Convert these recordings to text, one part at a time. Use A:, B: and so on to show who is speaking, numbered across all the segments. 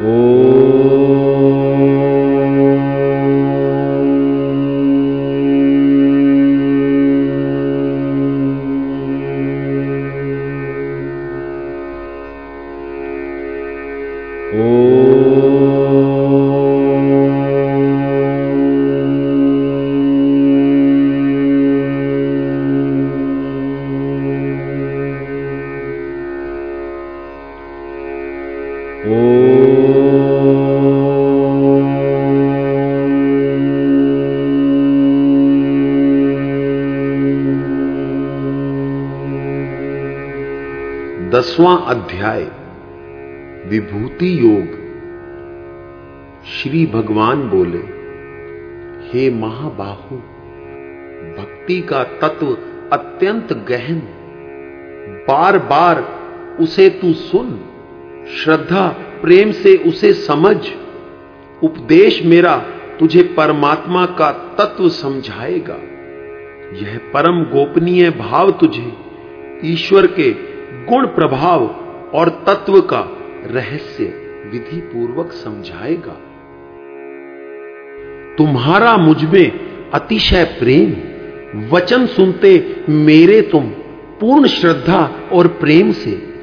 A: ओ दसवां अध्याय, विभूति योग। श्री भगवान बोले, हे महाबाहु, भक्ति का तत्व अत्यंत गहन बार बार उसे तू सुन, श्रद्धा, प्रेम से उसे समझ, उपदेश मेरा तुझे परमात्मा का तत्व समझाएगा। यह परम गोपनीय भाव तुझे, ईश्वर के गुण प्रभाव और तत्व का रहस्य विधि पूर्वक समझाएगा। तुम्हारा मुझमें अतिशय प्रेम, वचन सुनते मेरे तुम पूर्ण श्रद्धा और प्रेम से।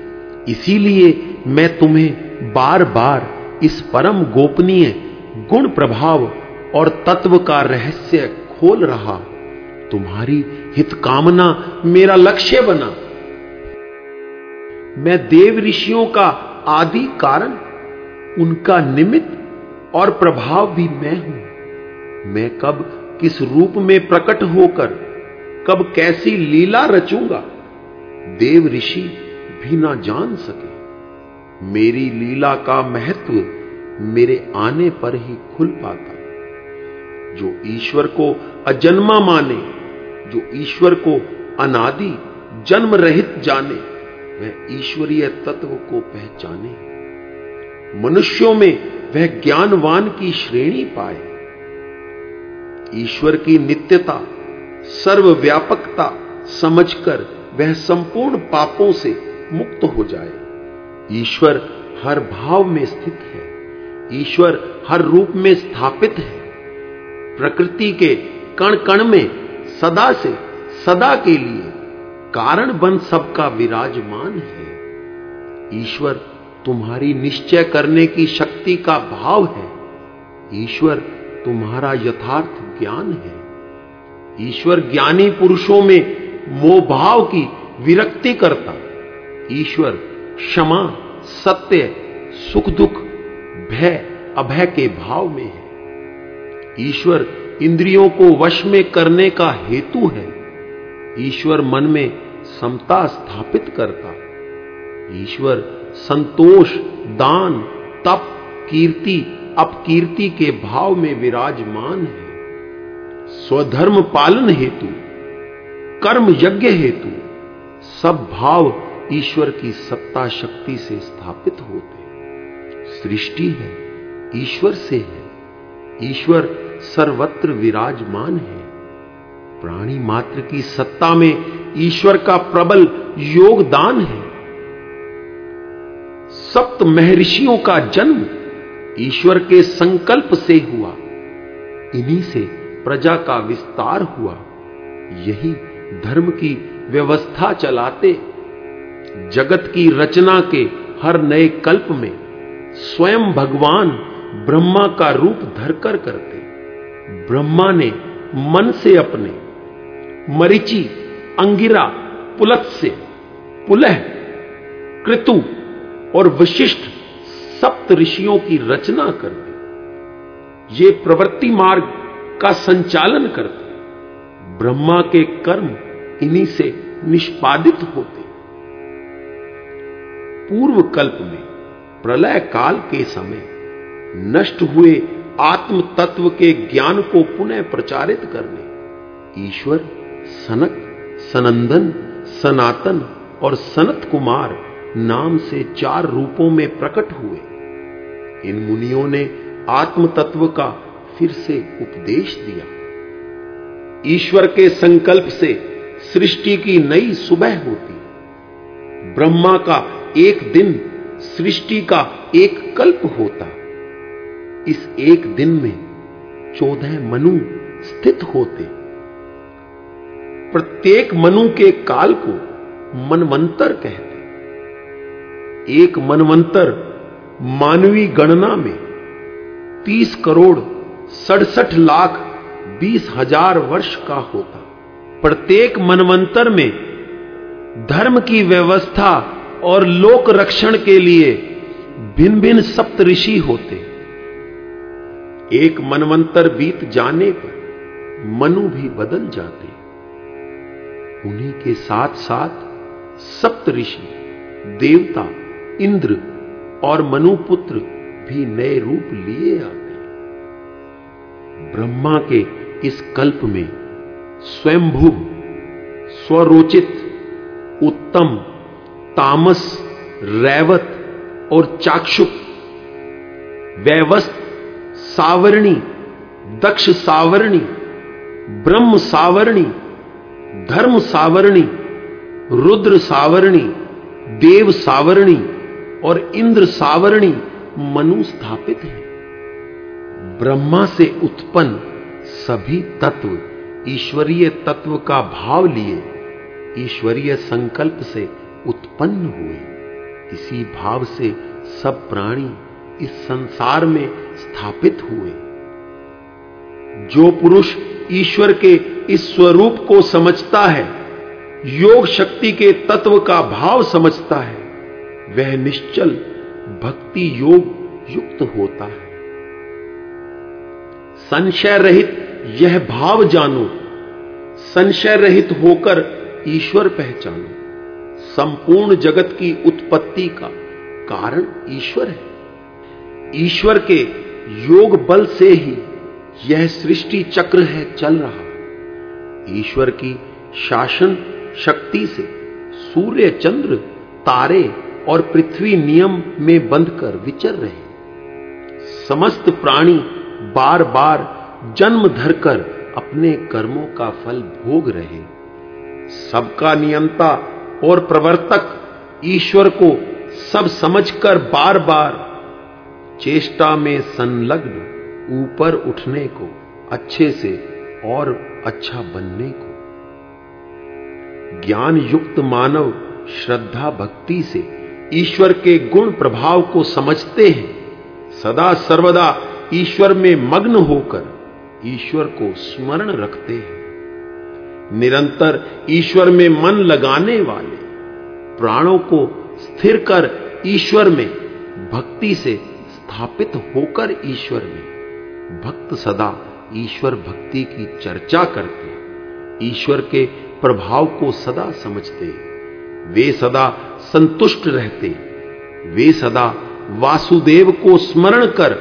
A: इसीलिए मैं तुम्हें बार बार इस परम गोपनीय गुण प्रभाव और तत्व का रहस्य खोल रहा। तुम्हारी हित कामना मेरा लक्ष्य बना। मैं देव ऋषियों का आदि कारण, उनका निमित्त और प्रभाव भी मैं हूँ। मैं कब किस रूप में प्रकट होकर, कब कैसी लीला रचूँगा, देव ऋषि भी ना जान सके। मेरी लीला का महत्व मेरे आने पर ही खुल पाता। जो ईश्वर को अजन्मा माने, जो ईश्वर को अनादि जन्म रहित जाने वह ईश्वरीय तत्व को पहचाने। मनुष्यों में वह ज्ञानवान की श्रेणी पाए। ईश्वर की नित्यता, सर्वव्यापकता समझकर वह संपूर्ण पापों से मुक्त हो जाए। ईश्वर हर भाव में स्थित है। ईश्वर हर रूप में स्थापित है। प्रकृति के कण कण में सदा से सदा के लिए कारण बन सबका विराजमान है। ईश्वर तुम्हारी निश्चय करने की शक्ति का भाव है। ईश्वर तुम्हारा यथार्थ ज्ञान है। ईश्वर ज्ञानी पुरुषों में मोह भाव की विरक्ति करता। ईश्वर क्षमा, सत्य, सुख दुख, भय, अभय के भाव में है। ईश्वर इंद्रियों को वश में करने का हेतु है। ईश्वर मन में समता स्थापित करता। ईश्वर संतोष, दान, तप, कीर्ति अपकीर्ति के भाव में विराजमान है। स्वधर्म पालन हेतु, कर्म यज्ञ हेतु, सब भाव ईश्वर की सत्ता शक्ति से स्थापित होते सृष्टि है, ईश्वर से है। ईश्वर सर्वत्र विराजमान है। प्राणी मात्र की सत्ता में ईश्वर का प्रबल योगदान है। सप्त महर्षियों का जन्म ईश्वर के संकल्प से हुआ। इन्हीं से प्रजा का विस्तार हुआ। यही धर्म की व्यवस्था चलाते, जगत की रचना के हर नए कल्प में स्वयं भगवान ब्रह्मा का रूप धरकर करते। ब्रह्मा ने मन से अपने, मरिची अंगिरा पुलत से पुलह, कृतु और विशिष्ट सप्त ऋषियों की रचना कर ये प्रवृत्ति मार्ग का संचालन करते ब्रह्मा के कर्म इन्हीं से निष्पादित होते पूर्व कल्प में प्रलय काल के समय नष्ट हुए आत्म तत्व के ज्ञान को पुनः प्रचारित करने ईश्वर सनक सनंदन, सनातन और सनत कुमार नाम से चार रूपों में प्रकट हुए। इन मुनियों ने आत्म तत्व का फिर से उपदेश दिया। ईश्वर के संकल्प से सृष्टि की नई सुबह होती। ब्रह्मा का एक दिन सृष्टि का एक कल्प होता। इस एक दिन में चौदह मनु स्थित होते। प्रत्येक मनु के काल को मनवंतर कहते एक मनवंतर मानवीय गणना में तीस करोड़ सड़सठ लाख बीस हज़ार वर्ष का होता। प्रत्येक मनवंतर में धर्म की व्यवस्था और लोक रक्षण के लिए भिन्न भिन्न सप्त ऋषि होते। एक मनवंतर बीत जाने पर मनु भी बदल जाते। उन्हीं के साथ साथ सप्त ऋषि, देवता, इंद्र और मनुपुत्र भी नए रूप लिए आते ब्रह्मा के इस कल्प में स्वयंभू, स्वरोचित, उत्तम, तामस, रैवत और चाक्षुक वैवस्त सावरणी, दक्ष सावरणी, ब्रह्म सावरणी धर्म सावरणी, रुद्र सावरणी, देव सावरणी और इंद्र सावरणी मनु स्थापित है। ब्रह्मा से उत्पन्न सभी तत्व ईश्वरीय तत्व का भाव लिए ईश्वरीय संकल्प से उत्पन्न हुए। इसी भाव से सब प्राणी इस संसार में स्थापित हुए। जो पुरुष ईश्वर के इस स्वरूप को समझता है, योग शक्ति के तत्व का भाव समझता है, वह निश्चल भक्ति योग युक्त होता है। संशय रहित यह भाव जानो, संशय रहित होकर ईश्वर पहचानो, संपूर्ण जगत की उत्पत्ति का कारण ईश्वर है। ईश्वर के योग बल से ही यह सृष्टि चक्र है, चल रहा। ईश्वर की शासन शक्ति से सूर्य, चंद्र, तारे और पृथ्वी नियम में बंधकर विचर रहे। समस्त प्राणी बार बार जन्म धरकर अपने कर्मों का फल भोग रहे। सबका नियंता और प्रवर्तक ईश्वर को सब समझकर बार बार चेष्टा में संलग्न ऊपर उठने को अच्छे से और अच्छा बनने को। ज्ञान युक्त मानव श्रद्धा भक्ति से ईश्वर के गुण प्रभाव को समझते हैं। सदा सर्वदा ईश्वर में मग्न होकर ईश्वर को स्मरण रखते हैं। निरंतर ईश्वर में मन लगाने वाले प्राणों को स्थिर कर ईश्वर में भक्ति से स्थापित होकर ईश्वर में भक्त सदा ईश्वर भक्ति की चर्चा करते ईश्वर के प्रभाव को सदा समझते वे सदा संतुष्ट रहते वे सदा वासुदेव को स्मरण कर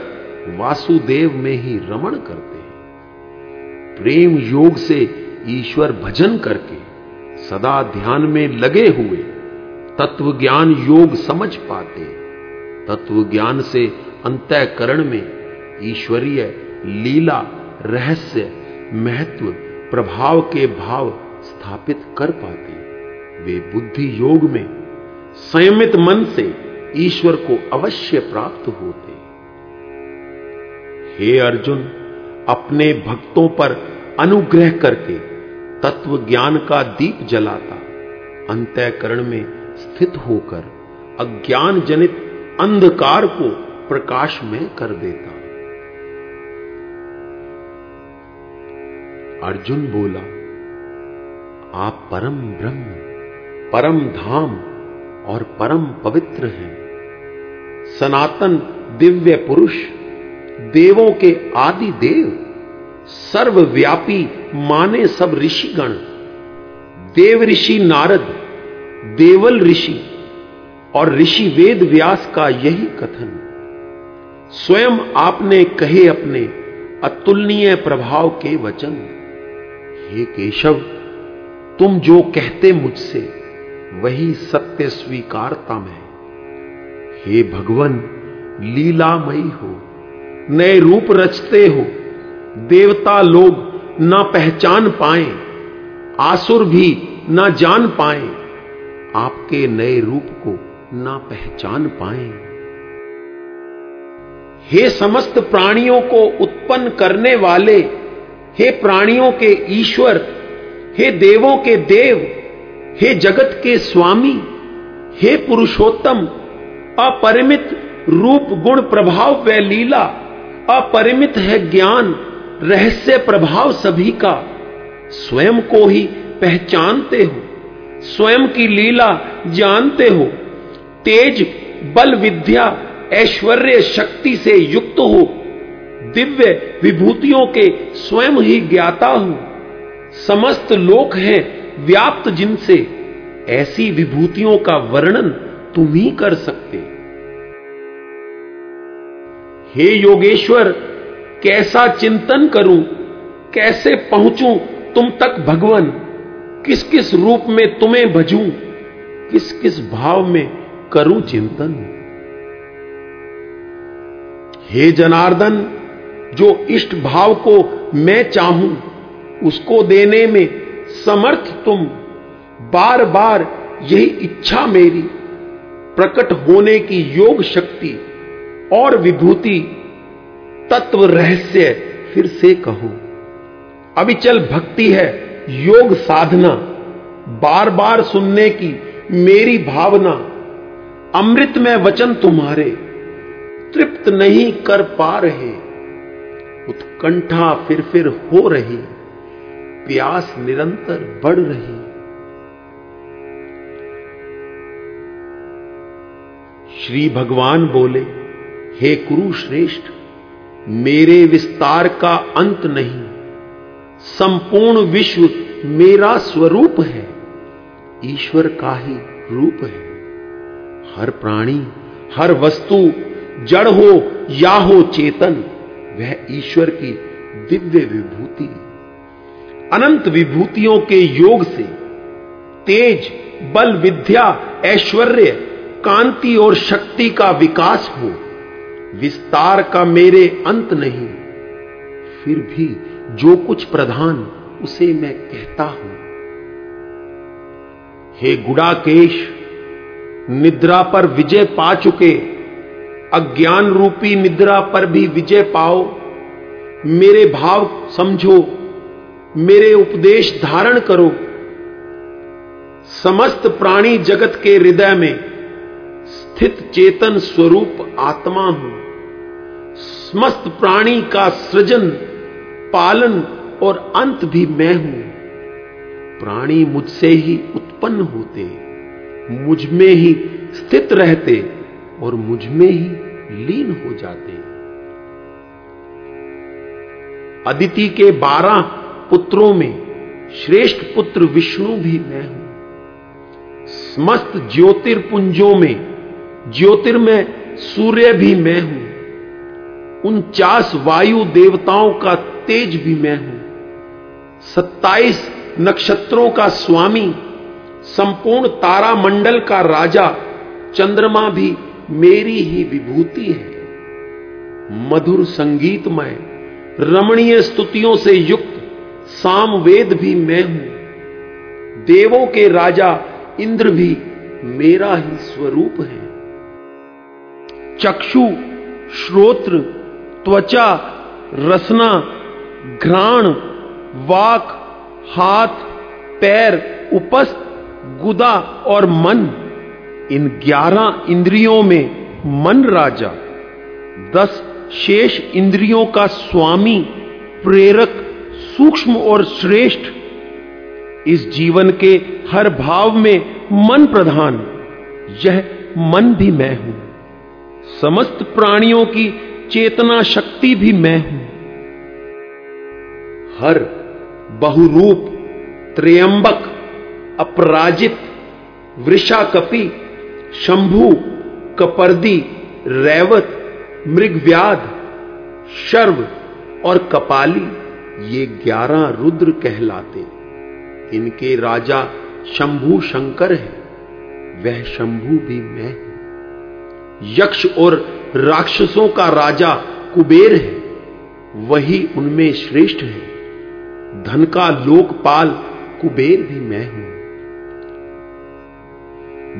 A: वासुदेव में ही रमण करते प्रेम योग से ईश्वर भजन करके सदा ध्यान में लगे हुए तत्व ज्ञान योग समझ पाते तत्व ज्ञान से अंतःकरण में ईश्वरीय लीला रहस्य, महत्व, प्रभाव के भाव स्थापित कर पाते वे बुद्धि योग में संयमित मन से ईश्वर को अवश्य प्राप्त होते हे। अर्जुन, अपने भक्तों पर अनुग्रह करके तत्व ज्ञान का दीप जलाता, अंतःकरण में स्थित होकर अज्ञान जनित अंधकार को प्रकाश में कर देता। अर्जुन बोला, आप परम ब्रह्म, परम धाम और परम पवित्र हैं। सनातन दिव्य पुरुष, देवों के आदि देव, सर्वव्यापी माने सब ऋषिगण, देव ऋषि नारद, देवल ऋषि और ऋषि वेद व्यास का यही कथन। स्वयं आपने कहे अपने अतुलनीय प्रभाव के वचन। हे केशव, तुम जो कहते मुझसे, वही सत्य स्वीकारता मैं। हे भगवान, लीलामयी हो, नए रूप रचते हो, देवता लोग ना पहचान पाए, आसुर भी ना जान पाए, आपके नए रूप को ना पहचान पाए। हे समस्त प्राणियों को उत्पन्न करने वाले हे प्राणियों के ईश्वर, हे देवों के देव, हे जगत के स्वामी, हे पुरुषोत्तम, अपरिमित रूप गुण प्रभाव व लीला, अपरिमित है ज्ञान, रहस्य प्रभाव सभी का। स्वयं को ही पहचानते हो, स्वयं की लीला जानते हो, तेज बल विद्या ऐश्वर्य शक्ति से युक्त हो दिव्य विभूतियों के स्वयं ही ज्ञाता हूँ। समस्त लोक हैं व्याप्त जिनसे। ऐसी विभूतियों का वर्णन तुम ही कर सकते। हे योगेश्वर, कैसा चिंतन करूँ? कैसे पहुंचूं तुम तक भगवान? किस किस रूप में तुम्हें भजूं? किस किस भाव में करूँ चिंतन? हे जनार्दन जो इष्ट भाव को मैं चाहूँ, उसको देने में समर्थ तुम। बार बार यही इच्छा मेरी, प्रकट होने की योग शक्ति और विभूति, तत्व रहस्य फिर से कहो। अविचल भक्ति है योग साधना बार बार सुनने की मेरी भावना। अमृत में वचन तुम्हारे, तृप्त नहीं कर पा रहे। उत्कंठा फिर फिर हो रही प्यास निरंतर बढ़ रही श्री भगवान बोले, हे कुरु श्रेष्ठ मेरे विस्तार का अंत नहीं। संपूर्ण विश्व मेरा स्वरूप है। ईश्वर का ही रूप है। हर प्राणी, हर वस्तु, जड़ हो या हो चेतन वह ईश्वर की दिव्य विभूति। अनंत विभूतियों के योग से तेज, बल, विद्या, ऐश्वर्य, कांति और शक्ति का विकास हो। विस्तार का मेरे अंत नहीं। फिर भी जो कुछ प्रधान, उसे मैं कहता हूँ। हे गुड़ाकेश, निद्रा पर विजय पा चुके। अज्ञान रूपी निद्रा पर भी विजय पाओ। मेरे भाव समझो, मेरे उपदेश धारण करो। समस्त प्राणी जगत के हृदय में स्थित चेतन स्वरूप आत्मा हूँ। समस्त प्राणी का सृजन, पालन और अंत भी मैं हूँ। प्राणी मुझसे ही उत्पन्न होते, मुझमें ही स्थित रहते। और मुझमें ही लीन हो जाते हैं। अदिति के बारह पुत्रों में श्रेष्ठ पुत्र विष्णु भी मैं हूँ। समस्त ज्योतिर्पुंजों में ज्योतिर्मय सूर्य भी मैं हूँ। उनचास वायु देवताओं का तेज भी मैं हूँ। सत्ताईस नक्षत्रों का स्वामी, संपूर्ण तारामंडल का राजा, चंद्रमा भी मेरी ही विभूति है। मधुर संगीतमय, रमणीय स्तुतियों से युक्त, सामवेद भी मैं हूँ। देवों के राजा इंद्र भी मेरा ही स्वरूप है। चक्षु, श्रोत्र, त्वचा, रसना, घ्राण, वाक, हाथ, पैर उपस्थ गुदा और मन। इन ग्यारह इंद्रियों में मन राजा, दस शेष इंद्रियों का स्वामी, प्रेरक, सूक्ष्म और श्रेष्ठ, इस जीवन के हर भाव में मन प्रधान, यह मन भी मैं हूँ। समस्त प्राणियों की चेतना शक्ति भी मैं हूँ। हर बहुरूप, त्र्यंबक, अपराजित, वृषाकपि शंभु, कपर्दी, रैवत, मृगव्याध, शर्व और कपाली, ये ग्यारह रुद्र कहलाते इनके राजा शंभु शंकर है, वह शंभु भी मैं हूँ। यक्ष और राक्षसों का राजा कुबेर है, वही उनमें श्रेष्ठ है। धन का लोकपाल कुबेर भी मैं हूँ।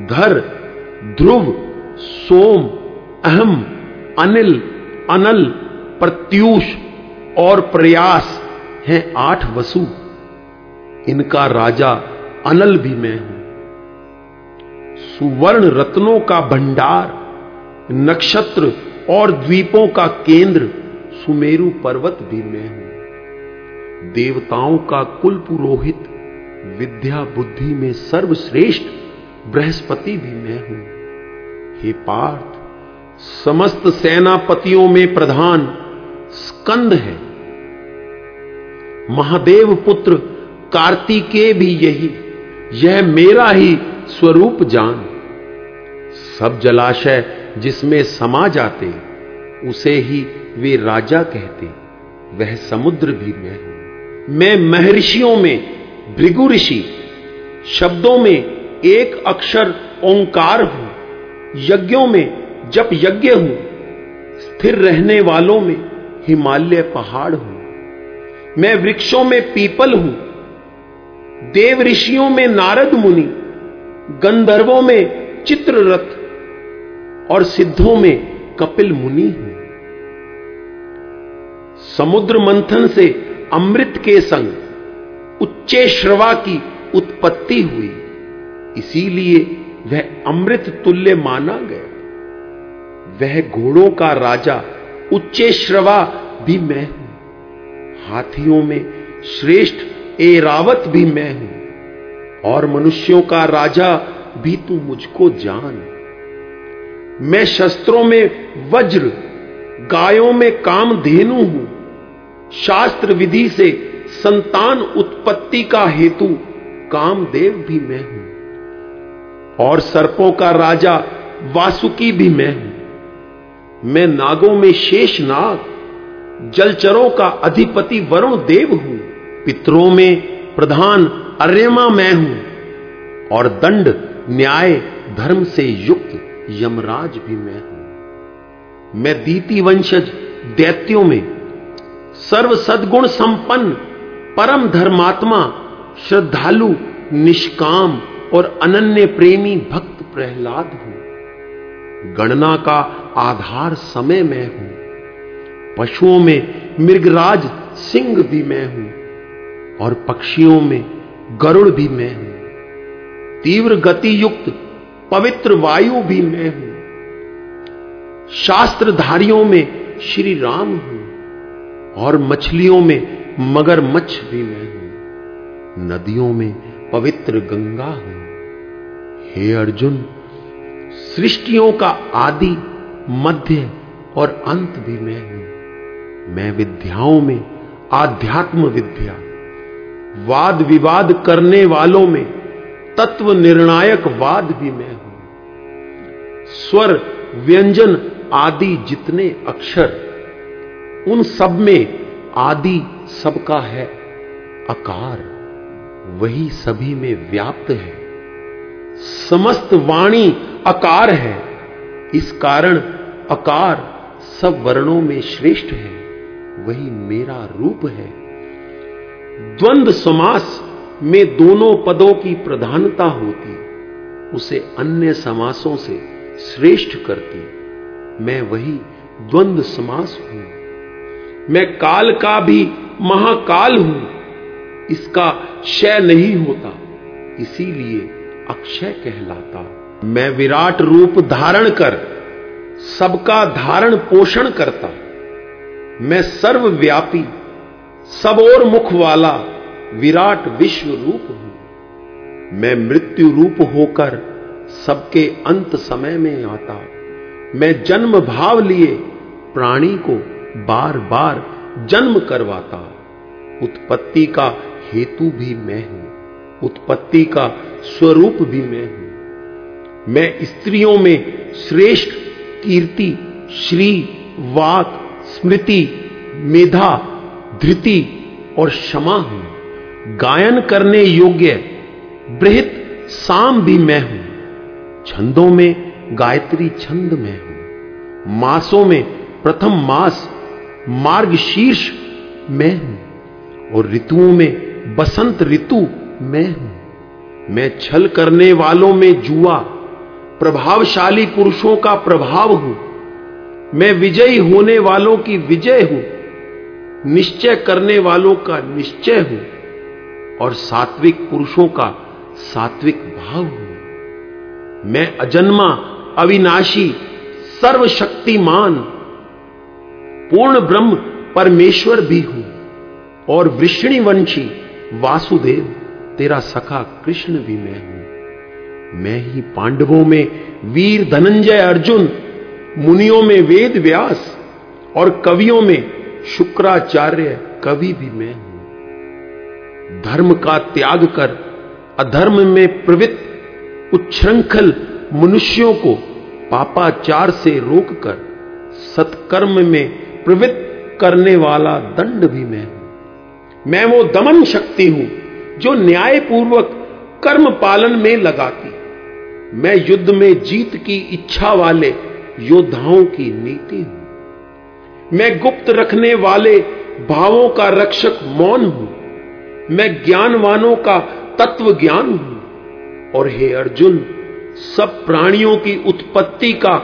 A: धर ध्रुव, सोम, अहम, अनिल, अनल, प्रत्यूष और प्रयास हैं आठ वसु। इनका राजा अनल भी मैं हूँ। सुवर्ण रत्नों का भंडार, नक्षत्र और द्वीपों का केंद्र, सुमेरु पर्वत भी मैं हूँ। देवताओं का कुल पुरोहित, विद्या बुद्धि में सर्वश्रेष्ठ बृहस्पति भी मैं हूँ। हे पार्थ, समस्त सेनापतियों में प्रधान स्कंद है। महादेव पुत्र कार्तिकेय भी यही, यह मेरा ही स्वरूप जान। सब जलाशय जिसमें समा जाते, उसे ही वे राजा कहते, वह समुद्र भी मैं हूँ। मैं महर्षियों में, भृगु ऋषि, शब्दों में एक अक्षर ओंकार हूँ। यज्ञों में जब यज्ञ हूँ। स्थिर रहने वालों में हिमालय पहाड़ हूँ। मैं वृक्षों में पीपल हूँ। देव ऋषियों में नारद मुनि। गंधर्वों में चित्ररथ। और सिद्धों में कपिल मुनि हूँ। समुद्र मंथन से अमृत के संग उच्चे श्रवा की उत्पत्ति हुई। इसीलिए वह अमृत तुल्य माना गया। वह घोड़ों का राजा, उच्चे श्रवा भी मैं हूँ। हाथियों में श्रेष्ठ एरावत भी मैं हूँ। और मनुष्यों का राजा भी तू मुझको जान। मैं शस्त्रों में वज्र, गायों में काम धेनु हूँ। शास्त्र विधि से संतान उत्पत्ति का हेतु कामदेव भी मैं हूँ। और सर्पों का राजा वासुकी भी मैं हूँ। मैं नागों में शेष नाग, जलचरों का अधिपति वरुण देव हूँ। पितरों में प्रधान अर्यमा मैं हूँ। और दंड, न्याय, धर्म से युक्त यमराज भी मैं हूँ। मैं दीति वंशज दैत्यों में सर्व सदगुण संपन्न परम धर्मात्मा, श्रद्धालु, निष्काम और अनन्य प्रेमी भक्त प्रहलाद हूँ। गणना का आधार समय मैं हूँ। पशुओं में मृगराज सिंह भी मैं हूँ और पक्षियों में गरुड़ भी मैं हूँ। तीव्र गति युक्त पवित्र वायु भी मैं हूँ। शास्त्रधारियों में श्री राम हूँ और मछलियों में मगरमच्छ भी मैं हूँ। नदियों में पवित्र गंगा हूँ। हे अर्जुन, सृष्टियों का आदि मध्य और अंत भी मैं हूँ। मैं विद्याओं में, आध्यात्म विद्या, वाद विवाद करने वालों में, तत्व निर्णायक वाद भी मैं हूँ। स्वर, व्यंजन आदि जितने अक्षर, उन सब में आदि सबका है अकार वही सभी में व्याप्त है। समस्त वाणी अकार है। इस कारण अकार सब वर्णों में श्रेष्ठ है। वही मेरा रूप है। द्वंद्व समास में दोनों पदों की प्रधानता होती, उसे अन्य समासों से श्रेष्ठ करती। मैं वही द्वंद्व समास हूँ। मैं काल का भी महाकाल हूँ। इसका क्षय नहीं होता। इसीलिए अक्षय कहलाता। मैं विराट रूप धारण कर, सबका धारण पोषण करता। मैं सर्वव्यापी, सब और मुख वाला विराट विश्व रूप हूँ। मैं मृत्यु रूप होकर सबके अंत समय में आता। मैं जन्म भाव लिए प्राणी को बार बार जन्म करवाता। उत्पत्ति का हेतु भी मैं हूँ। उत्पत्ति का स्वरूप भी मैं हूँ। मैं स्त्रियों में श्रेष्ठ कीर्ति, श्री, वाक, स्मृति, मेधा, धृति और क्षमा हूँ। गायन करने योग्य, बृहत साम भी मैं हूँ। छंदों में गायत्री छंद में हूँ। मासों में प्रथम मास मार्ग शीर्ष मैं हूँ। और ऋतुओं में बसंत ऋतु मैं हूँ। मैं छल करने वालों में जुआ, प्रभावशाली पुरुषों का प्रभाव हूँ। मैं विजयी होने वालों की विजय हूँ। निश्चय करने वालों का निश्चय हूँ। और सात्विक पुरुषों का सात्विक भाव हूँ। मैं अजन्मा, अविनाशी, सर्वशक्तिमान, पूर्ण ब्रह्म परमेश्वर भी हूँ। और वृष्णिवंशी वासुदेव। तेरा सखा कृष्ण भी मैं हूँ। मैं ही पांडवों में वीर धनंजय अर्जुन, मुनियों में वेद व्यास और कवियों में शुक्राचार्य कवि भी मैं हूँ। धर्म का त्याग कर, अधर्म में प्रवृत्त, उच्छृंखल मनुष्यों को पापाचार से रोककर सत्कर्म में प्रवृत्त करने वाला दंड भी मैं हूँ। मैं वो दमन शक्ति हूँ जो न्यायपूर्वक कर्म पालन में लगाती। मैं युद्ध में जीत की इच्छा वाले योद्धाओं की नीति हूँ। मैं गुप्त रखने वाले भावों का रक्षक मौन हूँ। मैं ज्ञानवानों का तत्व ज्ञान हूँ। और हे अर्जुन, सब प्राणियों की उत्पत्ति का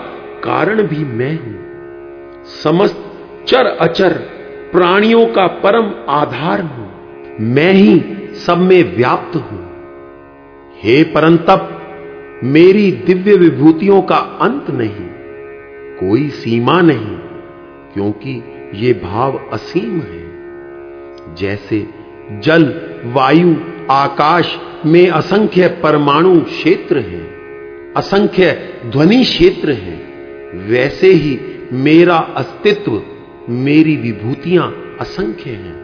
A: कारण भी मैं हूँ। समस्त चर अचर प्राणियों का परम आधार हूँ। मैं ही सब में व्याप्त हूँ। हे परंतप, मेरी दिव्य विभूतियों का अंत नहीं, कोई सीमा नहीं, क्योंकि ये भाव असीम है। जैसे जल, वायु, आकाश में असंख्य परमाणु क्षेत्र हैं, असंख्य ध्वनि क्षेत्र हैं, वैसे ही मेरा अस्तित्व, मेरी विभूतियाँ असंख्य हैं।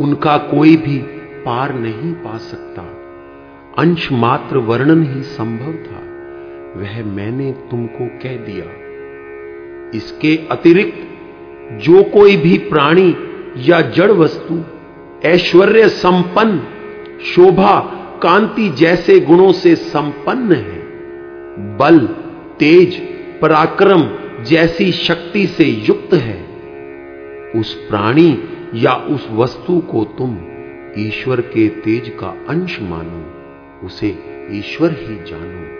A: उनका कोई भी पार नहीं पा सकता। अंश मात्र वर्णन ही संभव था। वह मैंने तुमको कह दिया। इसके अतिरिक्त जो कोई भी प्राणी या जड़ वस्तु, ऐश्वर्य संपन्न, शोभा, कांति जैसे गुणों से संपन्न है, बल, तेज, पराक्रम जैसी शक्ति से युक्त है, उस प्राणी या उस वस्तु को तुम ईश्वर के तेज का अंश मानो, उसे ईश्वर ही जानो।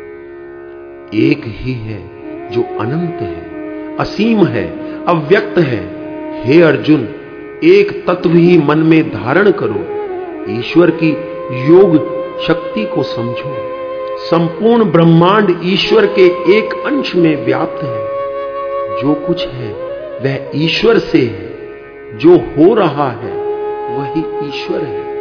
A: एक ही है जो अनंत है, असीम है, अव्यक्त है। हे अर्जुन, एक तत्व ही मन में धारण करो। ईश्वर की योग शक्ति को समझो। संपूर्ण ब्रह्मांड ईश्वर के एक अंश में व्याप्त है। जो कुछ है, वह ईश्वर से है। जो हो रहा है वही ईश्वर है